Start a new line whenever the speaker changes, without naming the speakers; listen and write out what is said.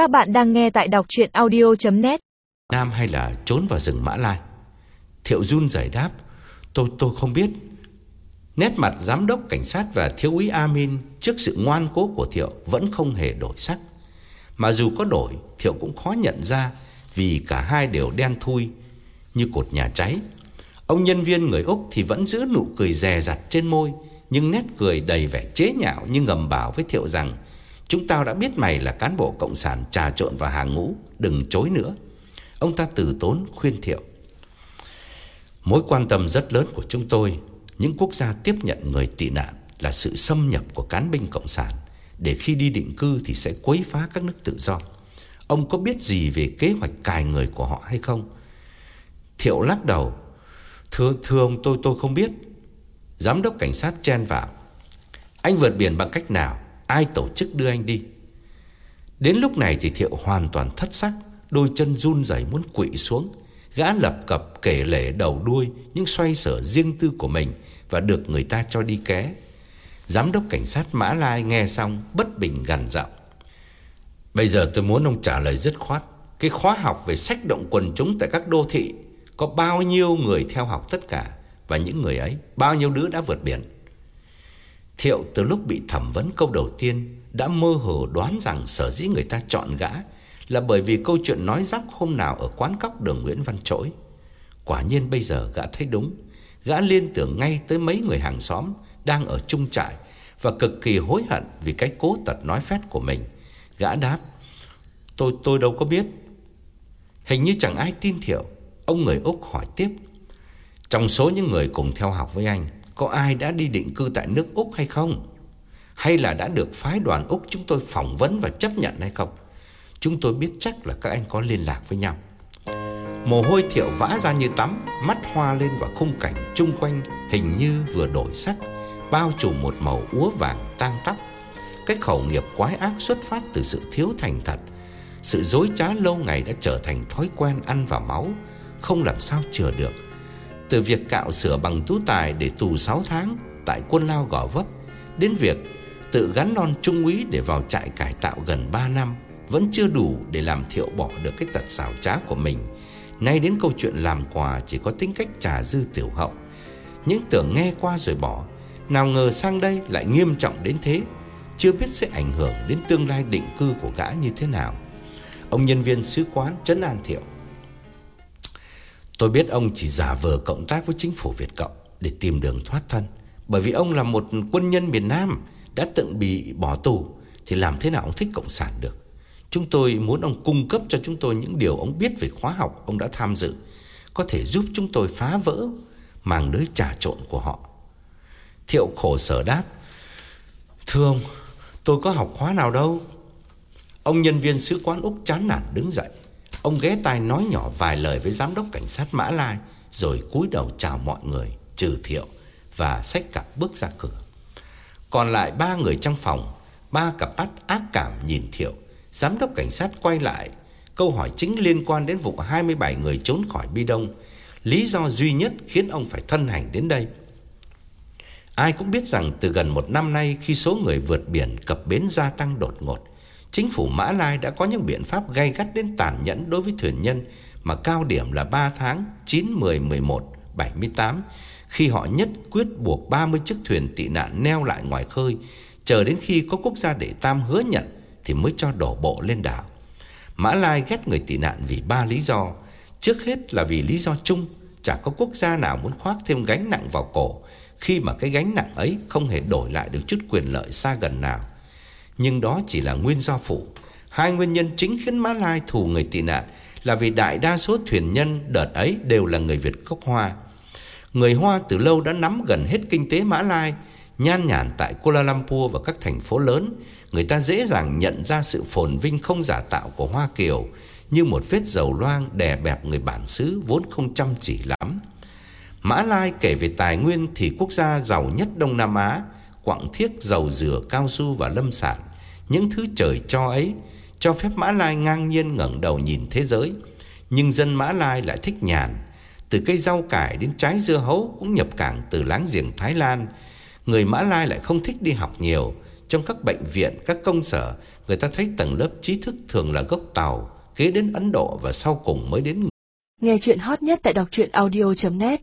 Các bạn đang nghe tại đọc chuyện audio.net
Nam hay là trốn vào rừng Mã Lai? Thiệu run giải đáp, Tôi tôi không biết. Nét mặt giám đốc cảnh sát và thiếu úy Amin Trước sự ngoan cố của Thiệu Vẫn không hề đổi sắc. Mà dù có đổi, Thiệu cũng khó nhận ra Vì cả hai đều đen thui Như cột nhà cháy. Ông nhân viên người Úc thì vẫn giữ nụ cười dè dặt trên môi, Nhưng nét cười đầy vẻ chế nhạo Như ngầm bảo với Thiệu rằng Chúng tao đã biết mày là cán bộ cộng sản trà trộn vào hàng ngũ, đừng chối nữa. Ông ta từ tốn khuyên Thiệu. Mối quan tâm rất lớn của chúng tôi, những quốc gia tiếp nhận người tị nạn là sự xâm nhập của cán binh cộng sản, để khi đi định cư thì sẽ quấy phá các nước tự do. Ông có biết gì về kế hoạch cài người của họ hay không? Thiệu lắc đầu. Thưa thưa ông tôi tôi không biết. Giám đốc cảnh sát chen vào. Anh vượt biển bằng cách nào? Ai tổ chức đưa anh đi? Đến lúc này thì Thiệu hoàn toàn thất sắc, Đôi chân run rẩy muốn quỵ xuống. Gã lập cập kể lể đầu đuôi Những xoay sở riêng tư của mình Và được người ta cho đi ké. Giám đốc cảnh sát Mã Lai nghe xong Bất bình gằn giọng. Bây giờ tôi muốn ông trả lời dứt khoát. Cái khóa học về sách động quần chúng Tại các đô thị Có bao nhiêu người theo học tất cả Và những người ấy, Bao nhiêu đứa đã vượt biển? Thiệu từ lúc bị thẩm vấn câu đầu tiên đã mơ hồ đoán rằng sở dĩ người ta chọn gã là bởi vì câu chuyện nói rắc hôm nào ở quán cóc đường Nguyễn Văn Trỗi. Quả nhiên bây giờ gã thấy đúng, gã liên tưởng ngay tới mấy người hàng xóm đang ở chung trại và cực kỳ hối hận vì cái cố tật nói phét của mình. Gã đáp: "Tôi tôi đâu có biết." Hình như chẳng ai tin Thiệu, ông người Úc hỏi tiếp: "Trong số những người cùng theo học với anh, có ai đã đi định cư tại nước Úc hay không? Hay là đã được phái đoàn Úc chúng tôi phỏng vấn và chấp nhận hay không? Chúng tôi biết chắc là các anh có liên lạc với nhau. Mồ hôi thiệu vã ra như tắm, mắt hoa lên và khung cảnh chung quanh hình như vừa đổi sắc, bao trùm một màu úa vàng tang tóc. Cái khẩu nghiệp quái ác xuất phát từ sự thiếu thành thật, sự dối trá lâu ngày đã trở thành thói quen ăn vào máu, không làm sao chừa được. Từ việc cạo sửa bằng tú tài để tù 6 tháng tại quân lao Gò Vấp đến việc tự gắn non trung úy để vào trại cải tạo gần 3 năm vẫn chưa đủ để làm Thiệu bỏ được cái tật xảo trá của mình. Nay đến câu chuyện làm quà chỉ có tính cách trà dư tiểu hậu. Những tưởng nghe qua rồi bỏ, nào ngờ sang đây lại nghiêm trọng đến thế, chưa biết sẽ ảnh hưởng đến tương lai định cư của gã như thế nào. Ông nhân viên sứ quán trấn an Thiệu. Tôi biết ông chỉ giả vờ cộng tác với chính phủ Việt Cộng để tìm đường thoát thân. Bởi vì ông là một quân nhân miền Nam đã từng bị bỏ tù thì làm thế nào ông thích cộng sản được. Chúng tôi muốn ông cung cấp cho chúng tôi những điều ông biết về khóa học ông đã tham dự, có thể giúp chúng tôi phá vỡ màng lưới trà trộn của họ. Thiệu khổ sở đáp: "Thưa ông, tôi có học khóa nào đâu." Ông nhân viên sứ quán Úc chán nản đứng dậy. Ông ghé tai nói nhỏ vài lời với giám đốc cảnh sát Mã Lai rồi cúi đầu chào mọi người, trừ Thiệu và xách cặp bước ra cửa. Còn lại ba người trong phòng, ba cặp mắt ác cảm nhìn Thiệu. Giám đốc cảnh sát quay lại, câu hỏi chính liên quan đến vụ 27 người trốn khỏi Bi Đông, lý do duy nhất khiến ông phải thân hành đến đây. Ai cũng biết rằng từ gần một năm nay khi số người vượt biển cập bến gia tăng đột ngột, chính phủ Mã Lai đã có những biện pháp gay gắt đến tàn nhẫn đối với thuyền nhân mà cao điểm là 3 tháng 9, 10, 11, 78 khi họ nhất quyết buộc 30 chiếc thuyền tị nạn neo lại ngoài khơi, chờ đến khi có quốc gia để tam hứa nhận thì mới cho đổ bộ lên đảo. Mã Lai ghét người tị nạn vì ba lý do. Trước hết là vì lý do chung, chẳng có quốc gia nào muốn khoác thêm gánh nặng vào cổ khi mà cái gánh nặng ấy không hề đổi lại được chút quyền lợi xa gần nào. Nhưng đó chỉ là nguyên do phụ. Hai nguyên nhân chính khiến Mã Lai thù người tị nạn là vì đại đa số thuyền nhân đợt ấy đều là người Việt gốc Hoa. Người Hoa từ lâu đã nắm gần hết kinh tế Mã Lai, nhan nhản tại Kuala Lumpur và các thành phố lớn, người ta dễ dàng nhận ra sự phồn vinh không giả tạo của Hoa Kiều như một vết dầu loang đè bẹp người bản xứ vốn không chăm chỉ lắm. Mã Lai kể về tài nguyên thì quốc gia giàu nhất Đông Nam Á, quặng thiết, dầu dừa, cao su và lâm sản, những thứ trời cho ấy cho phép Mã Lai ngang nhiên ngẩng đầu nhìn thế giới, nhưng dân Mã Lai lại thích nhàn, từ cây rau cải đến trái dưa hấu cũng nhập cảng từ láng giềng Thái Lan. Người Mã Lai lại không thích đi học nhiều, trong các bệnh viện, các công sở, người ta thấy tầng lớp trí thức thường là gốc Tàu, kế đến Ấn Độ và sau cùng mới đến
Nghe chuyện hot nhất tại đọc truyện audio.net